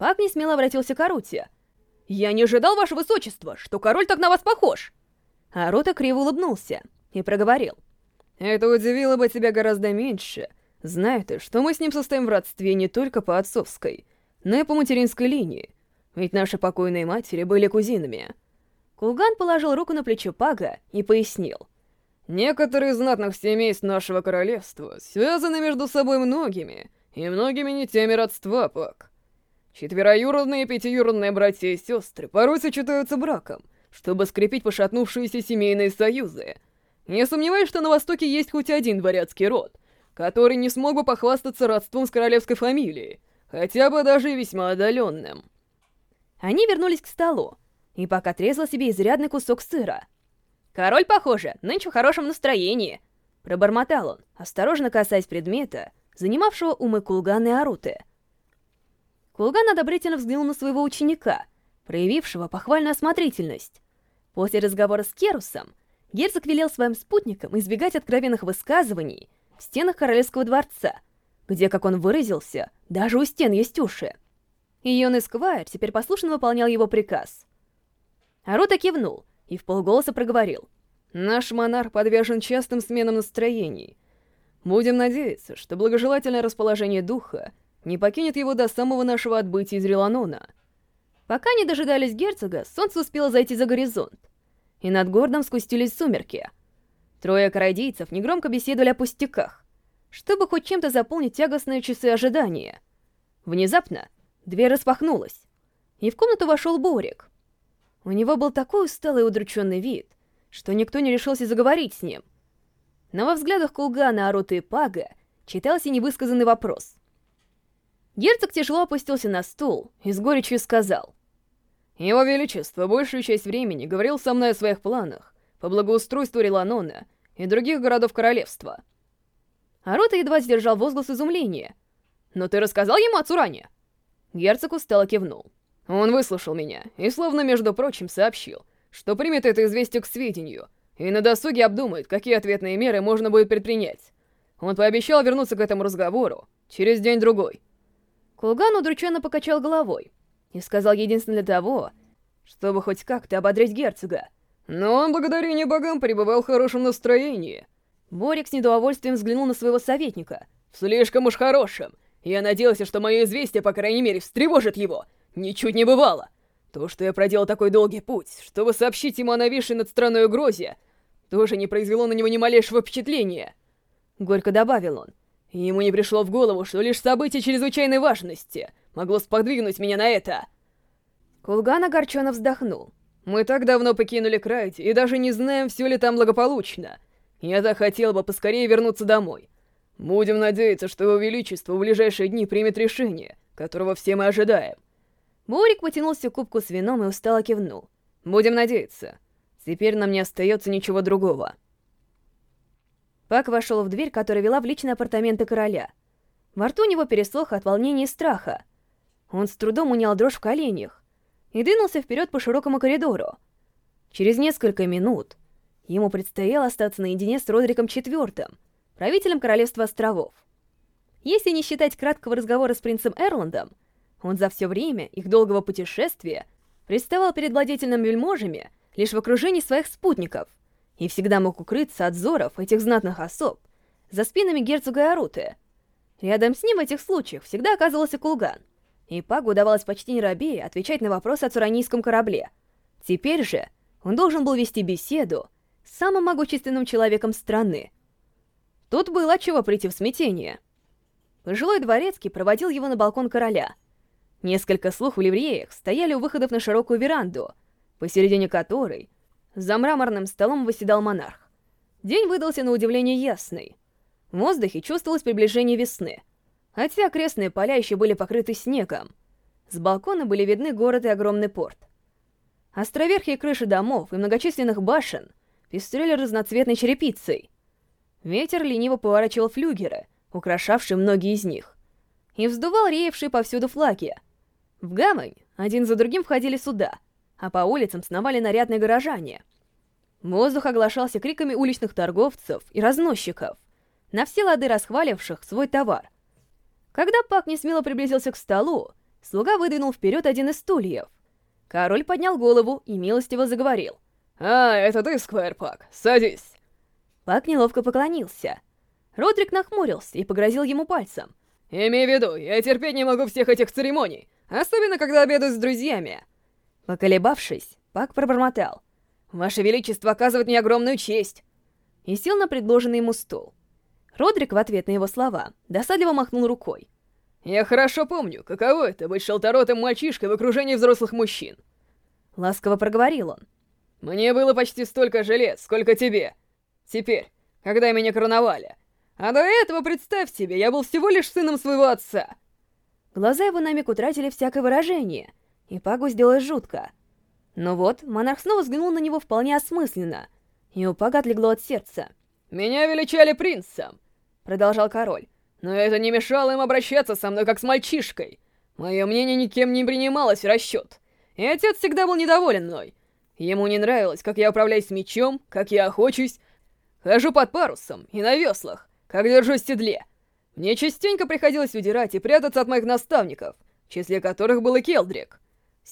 Пак не смело обратился к Аруте. «Я не ожидал, ваше высочество, что король так на вас похож!» Арута криво улыбнулся и проговорил. «Это удивило бы тебя гораздо меньше, зная ты, что мы с ним состоим в родстве не только по отцовской, но и по материнской линии, ведь наши покойные матери были кузинами». Кулган положил руку на плечо Пага и пояснил. Некоторые из знатных семейств нашего королевства связаны между собой многими, и многими не теми родства, Пак. Четвероюродные и пятиюродные братья и сестры порой сочетаются браком, чтобы скрепить пошатнувшиеся семейные союзы. Не сомневаюсь, что на Востоке есть хоть один дворяцкий род, который не смог бы похвастаться родством с королевской фамилией, хотя бы даже весьма отдаленным. Они вернулись к столу, и Пак отрезал себе изрядный кусок сыра — «Король, похоже, нынче в хорошем настроении», — пробормотал он, осторожно касаясь предмета, занимавшего умы Кулгана и Аруты. Кулган одобрительно взглянул на своего ученика, проявившего похвальную осмотрительность. После разговора с Керусом герцог велел своим спутникам избегать откровенных высказываний в стенах королевского дворца, где, как он выразился, даже у стен есть уши. И юный Сквайр теперь послушно выполнял его приказ. Арута кивнул, и в полголоса проговорил. «Наш монарх подвержен частым сменам настроений. Будем надеяться, что благожелательное расположение духа не покинет его до самого нашего отбытия из Реланона». Пока не дожидались герцога, солнце успело зайти за горизонт, и над городом спустились сумерки. Трое карадийцев негромко беседовали о пустяках, чтобы хоть чем-то заполнить тягостные часы ожидания. Внезапно дверь распахнулась, и в комнату вошел Борик. У него был такой усталый и удрученный вид, что никто не решился заговорить с ним. Но во взглядах Кулгана, Аруты и Пага читался невысказанный вопрос. Герцог тяжело опустился на стул и с горечью сказал. «Его Величество большую часть времени говорил со мной о своих планах по благоустройству Реланона и других городов королевства». Арута едва сдержал возглас изумления. «Но ты рассказал ему о Цуране?» Герцог устало кивнул. Он выслушал меня и, словно между прочим, сообщил, что примет это известие к сведению и на досуге обдумает, какие ответные меры можно будет предпринять. Он пообещал вернуться к этому разговору через день-другой. Кулган удрученно покачал головой и сказал единственно для того, чтобы хоть как-то ободрить герцога. Но он, благодарение богам, пребывал в хорошем настроении. Борик с недовольствием взглянул на своего советника. «Слишком уж хорошим. Я надеялся, что мое известие, по крайней мере, встревожит его. Ничуть не бывало. То, что я проделал такой долгий путь, чтобы сообщить ему о нависшей над страной угрозе, тоже не произвело на него ни малейшего впечатления. Горько добавил он. Ему не пришло в голову, что лишь событие чрезвычайной важности могло сподвигнуть меня на это. Кулган огорченно вздохнул. Мы так давно покинули Крайт и даже не знаем, все ли там благополучно. Я так хотел бы поскорее вернуться домой. Будем надеяться, что Его Величество в ближайшие дни примет решение, которого все мы ожидаем. Бурик потянулся к кубку с вином и устало кивнул. «Будем надеяться. Теперь нам не остается ничего другого». Пак вошел в дверь, которая вела в личные апартаменты короля. Во рту у него пересохло от волнения и страха. Он с трудом унял дрожь в коленях и двинулся вперед по широкому коридору. Через несколько минут ему предстояло остаться наедине с Родриком IV, правителем Королевства Островов. Если не считать краткого разговора с принцем Эрландом, он за все время их долгого путешествия представал перед владетельными вельможами лишь в окружении своих спутников и всегда мог укрыться от взоров этих знатных особ за спинами герцога и Аруты. Рядом с ним в этих случаях всегда оказывался Кулган, и Пагу удавалось почти не робея отвечать на вопросы о цуранийском корабле. Теперь же он должен был вести беседу с самым могущественным человеком страны. Тут было чего прийти в смятение. Пожилой дворецкий проводил его на балкон короля — Несколько слух в ливреях стояли у выходов на широкую веранду, посередине которой за мраморным столом восседал монарх. День выдался на удивление ясный. В воздухе чувствовалось приближение весны, хотя окрестные поля еще были покрыты снегом. С балкона были видны город и огромный порт. Островерхие крыши домов и многочисленных башен пестрели разноцветной черепицей. Ветер лениво поворачивал флюгеры, украшавшие многие из них, и вздувал реевшие повсюду флаги — в гавань один за другим входили суда, а по улицам сновали нарядные горожане. Воздух оглашался криками уличных торговцев и разносчиков, на все лады расхваливших свой товар. Когда Пак не смело приблизился к столу, слуга выдвинул вперед один из стульев. Король поднял голову и милостиво заговорил. «А, это ты, Сквайр Пак, садись!» Пак неловко поклонился. Родрик нахмурился и погрозил ему пальцем. «Имей в виду, я терпеть не могу всех этих церемоний, особенно когда обедаю с друзьями!» Поколебавшись, Пак пробормотал. «Ваше Величество оказывает мне огромную честь!» И сел на предложенный ему стул. Родрик в ответ на его слова досадливо махнул рукой. «Я хорошо помню, каково это быть шелторотым мальчишкой в окружении взрослых мужчин!» Ласково проговорил он. «Мне было почти столько же лет, сколько тебе. Теперь, когда меня короновали. А до этого, представь себе, я был всего лишь сыном своего отца!» Глаза его на миг утратили всякое выражение, и Пагу сделалось жутко. Но вот, монарх снова взглянул на него вполне осмысленно, и у Пага отлегло от сердца. «Меня величали принцем!» — продолжал король. «Но это не мешало им обращаться со мной как с мальчишкой. Мое мнение никем не принималось в расчет. И отец всегда был недоволен мной. Ему не нравилось, как я управляюсь мечом, как я охочусь, хожу под парусом и на веслах, как держусь в седле. Мне частенько приходилось удирать и прятаться от моих наставников, в числе которых был и Келдрик.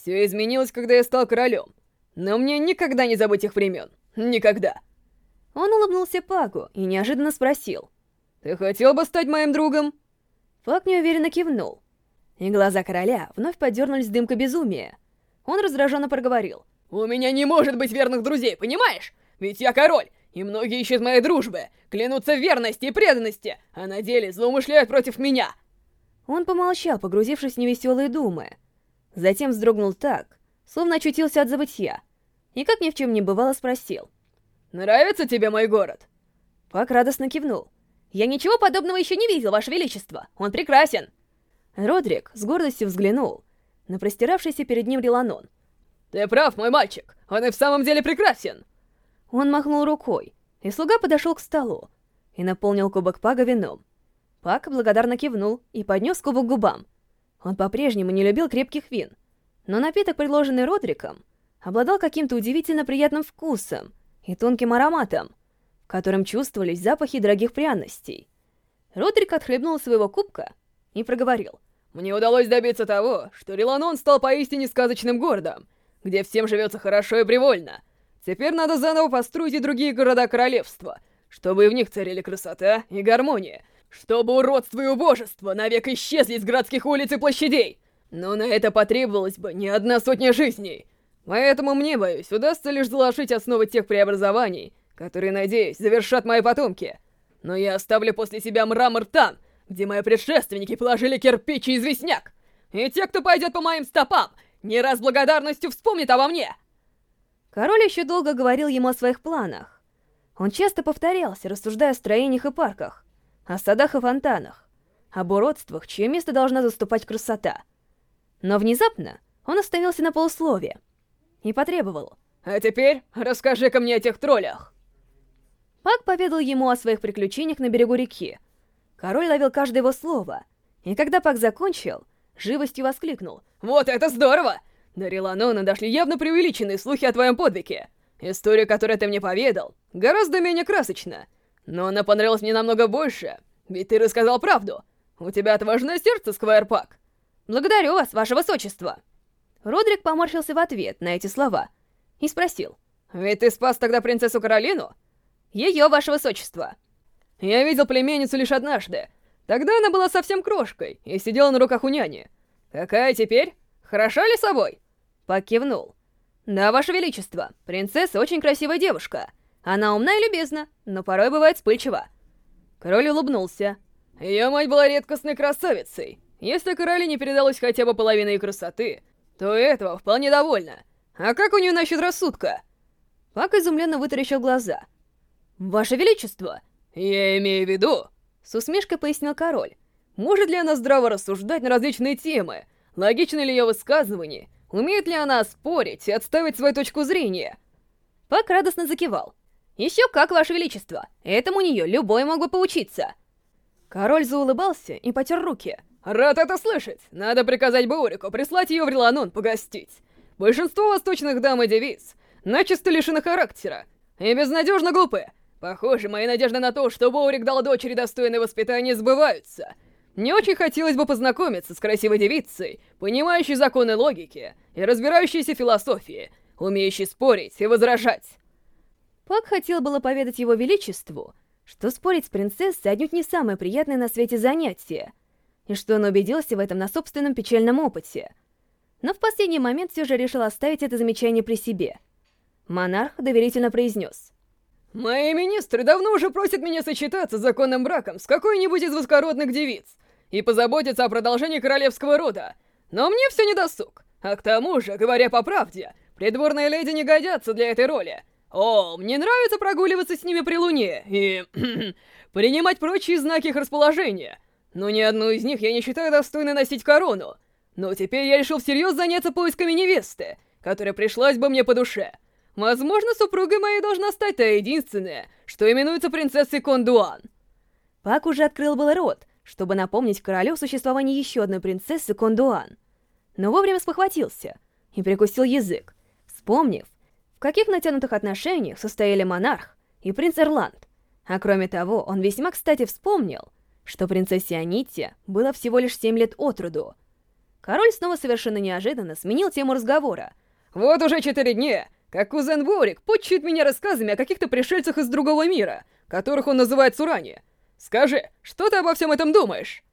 Все изменилось, когда я стал королем. Но мне никогда не забыть их времен. Никогда. Он улыбнулся Пагу и неожиданно спросил. «Ты хотел бы стать моим другом?» Пак неуверенно кивнул. И глаза короля вновь подернулись дымка безумия. Он раздраженно проговорил. «У меня не может быть верных друзей, понимаешь? Ведь я король, и многие ищут моей дружбы, клянутся в верности и преданности, а на деле злоумышляют против меня!» Он помолчал, погрузившись в невеселые думы. Затем вздрогнул так, словно очутился от забытья, и как ни в чем не бывало спросил. «Нравится тебе мой город?» Пак радостно кивнул. «Я ничего подобного еще не видел, Ваше Величество! Он прекрасен!» Родрик с гордостью взглянул на простиравшийся перед ним Реланон. «Ты прав, мой мальчик! Он и в самом деле прекрасен!» Он махнул рукой, и слуга подошел к столу и наполнил кубок Пага вином. Пак благодарно кивнул и поднес кубок к губам. Он по-прежнему не любил крепких вин, но напиток, предложенный Родриком, обладал каким-то удивительно приятным вкусом и тонким ароматом, в котором чувствовались запахи дорогих пряностей. Родрик отхлебнул своего кубка и проговорил. «Мне удалось добиться того, что Реланон стал поистине сказочным городом, где всем живется хорошо и привольно, Теперь надо заново построить и другие города королевства, чтобы и в них царили красота и гармония, чтобы уродство и убожество навек исчезли с городских улиц и площадей. Но на это потребовалось бы не одна сотня жизней. Поэтому мне, боюсь, удастся лишь заложить основы тех преобразований, которые, надеюсь, завершат мои потомки. Но я оставлю после себя мрамор там, где мои предшественники положили кирпич и известняк. И те, кто пойдет по моим стопам, не раз благодарностью вспомнит обо мне. Король еще долго говорил ему о своих планах. Он часто повторялся, рассуждая о строениях и парках, о садах и фонтанах, об уродствах, чье место должна заступать красота. Но внезапно он остановился на полусловие и потребовал. «А теперь расскажи-ка мне о тех троллях!» Пак поведал ему о своих приключениях на берегу реки. Король ловил каждое его слово, и когда Пак закончил, живостью воскликнул. «Вот это здорово! До Реланона дошли явно преувеличенные слухи о твоем подвиге. История, которую ты мне поведал, гораздо менее красочна. Но она понравилась мне намного больше, ведь ты рассказал правду. У тебя отважное сердце, Сквайр Пак. Благодарю вас, ваше высочество. Родрик поморщился в ответ на эти слова и спросил. Ведь ты спас тогда принцессу Каролину? Ее, ваше высочество. Я видел племенницу лишь однажды. Тогда она была совсем крошкой и сидела на руках у няни. Какая теперь? Хороша ли собой? Покивнул. «Да, Ваше Величество, принцесса очень красивая девушка. Она умна и любезна, но порой бывает вспыльчива». Король улыбнулся. Ее мать была редкостной красавицей. Если короле не передалось хотя бы половина ее красоты, то этого вполне довольно. А как у нее насчет рассудка? Пак изумленно вытаращил глаза. «Ваше Величество!» «Я имею в виду...» С усмешкой пояснил король. «Может ли она здраво рассуждать на различные темы? Логично ли ее высказывание? Умеет ли она спорить и отставить свою точку зрения? Пак радостно закивал. Еще как, Ваше Величество, этому у нее любой мог бы поучиться. Король заулыбался и потер руки. Рад это слышать. Надо приказать Баурику прислать ее в Реланон погостить. Большинство восточных дам и девиц начисто лишены характера и безнадежно глупы. Похоже, мои надежды на то, что Боурик дал дочери достойное воспитание, сбываются. Мне очень хотелось бы познакомиться с красивой девицей, понимающей законы логики и разбирающейся философии, умеющей спорить и возражать. Пак хотел было поведать его величеству, что спорить с принцессой отнюдь не самое приятное на свете занятие, и что он убедился в этом на собственном печальном опыте. Но в последний момент все же решил оставить это замечание при себе. Монарх доверительно произнес. «Мои министры давно уже просят меня сочетаться законным браком с какой-нибудь из воскородных девиц, и позаботиться о продолжении королевского рода. Но мне все не досуг. А к тому же, говоря по правде, придворные леди не годятся для этой роли. О, мне нравится прогуливаться с ними при луне и... принимать прочие знаки их расположения. Но ни одну из них я не считаю достойной носить корону. Но теперь я решил всерьез заняться поисками невесты, которая пришлась бы мне по душе. Возможно, супругой моей должна стать та единственная, что именуется принцессой Кондуан. Пак уже открыл был рот, чтобы напомнить королю существование еще одной принцессы Кондуан. Но вовремя спохватился и прикусил язык, вспомнив, в каких натянутых отношениях состояли монарх и принц Эрланд. А кроме того, он весьма кстати вспомнил, что принцессе Аните было всего лишь семь лет от роду. Король снова совершенно неожиданно сменил тему разговора. «Вот уже четыре дня, как кузен Ворик почует меня рассказами о каких-то пришельцах из другого мира, которых он называет Сурани. Скажи, что ты обо всем этом думаешь?»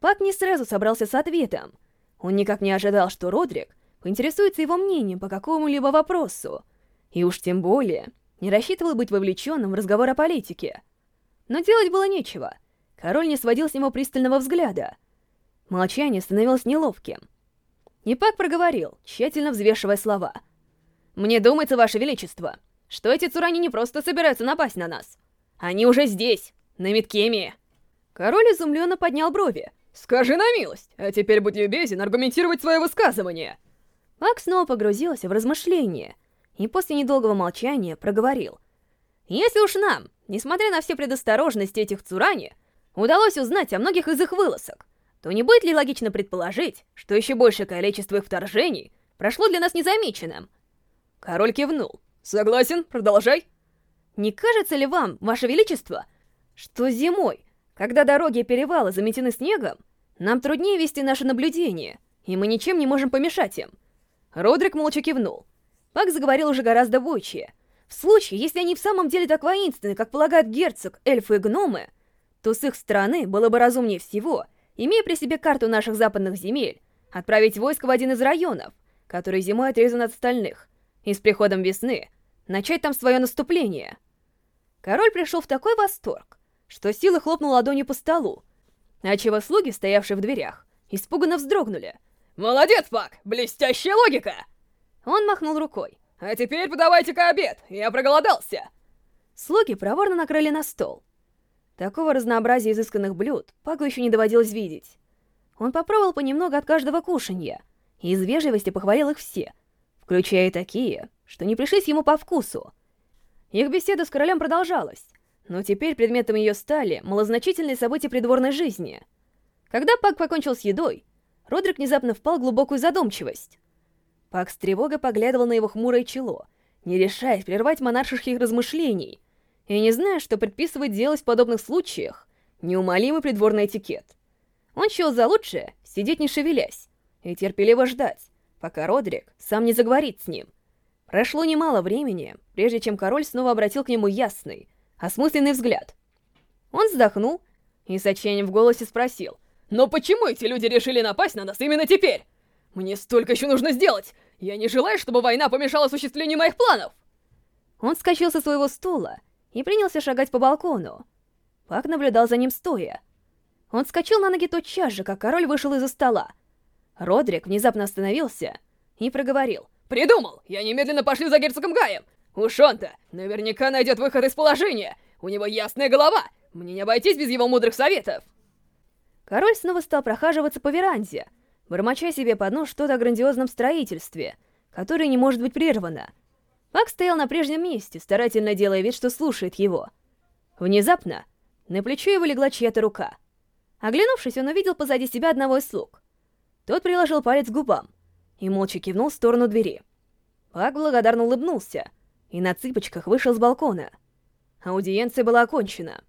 Пак не сразу собрался с ответом. Он никак не ожидал, что Родрик поинтересуется его мнением по какому-либо вопросу. И уж тем более не рассчитывал быть вовлеченным в разговор о политике. Но делать было нечего. Король не сводил с него пристального взгляда. Молчание становилось неловким. И Пак проговорил, тщательно взвешивая слова. «Мне думается, Ваше Величество, что эти цурани не просто собираются напасть на нас. Они уже здесь!» на Миткеме. Король изумленно поднял брови. «Скажи на милость, а теперь будь любезен аргументировать свое высказывание!» Мак снова погрузился в размышления и после недолгого молчания проговорил. «Если уж нам, несмотря на все предосторожности этих Цурани, удалось узнать о многих из их вылазок, то не будет ли логично предположить, что еще большее количество их вторжений прошло для нас незамеченным?» Король кивнул. «Согласен, продолжай». «Не кажется ли вам, Ваше Величество, что зимой, когда дороги и перевалы заметены снегом, нам труднее вести наше наблюдение, и мы ничем не можем помешать им. Родрик молча кивнул. Пак заговорил уже гораздо бойче. В случае, если они в самом деле так воинственны, как полагают герцог, эльфы и гномы, то с их стороны было бы разумнее всего, имея при себе карту наших западных земель, отправить войско в один из районов, который зимой отрезан от остальных, и с приходом весны начать там свое наступление. Король пришел в такой восторг, что сила хлопнула ладонью по столу, отчего слуги, стоявшие в дверях, испуганно вздрогнули. «Молодец, Пак! Блестящая логика!» Он махнул рукой. «А теперь подавайте-ка обед, я проголодался!» Слуги проворно накрыли на стол. Такого разнообразия изысканных блюд Паку еще не доводилось видеть. Он попробовал понемногу от каждого кушанья, и из вежливости похвалил их все, включая и такие, что не пришлись ему по вкусу. Их беседа с королем продолжалась, но теперь предметом ее стали малозначительные события придворной жизни. Когда Пак покончил с едой, Родрик внезапно впал в глубокую задумчивость. Пак с тревогой поглядывал на его хмурое чело, не решаясь прервать монарших размышлений, и не зная, что предписывать делать в подобных случаях неумолимый придворный этикет. Он счел за лучшее сидеть не шевелясь и терпеливо ждать, пока Родрик сам не заговорит с ним. Прошло немало времени, прежде чем король снова обратил к нему ясный, осмысленный взгляд. Он вздохнул и с отчаянием в голосе спросил. «Но почему эти люди решили напасть на нас именно теперь? Мне столько еще нужно сделать! Я не желаю, чтобы война помешала осуществлению моих планов!» Он скачал со своего стула и принялся шагать по балкону. Пак наблюдал за ним стоя. Он скачал на ноги тотчас же, как король вышел из-за стола. Родрик внезапно остановился и проговорил. «Придумал! Я немедленно пошлю за герцогом Гаем! Уж он-то наверняка найдет выход из положения. У него ясная голова. Мне не обойтись без его мудрых советов. Король снова стал прохаживаться по веранде, бормоча себе под нос что-то о грандиозном строительстве, которое не может быть прервано. Пак стоял на прежнем месте, старательно делая вид, что слушает его. Внезапно на плечо его легла чья-то рука. Оглянувшись, он увидел позади себя одного из слуг. Тот приложил палец к губам и молча кивнул в сторону двери. Пак благодарно улыбнулся — и на цыпочках вышел с балкона. Аудиенция была окончена.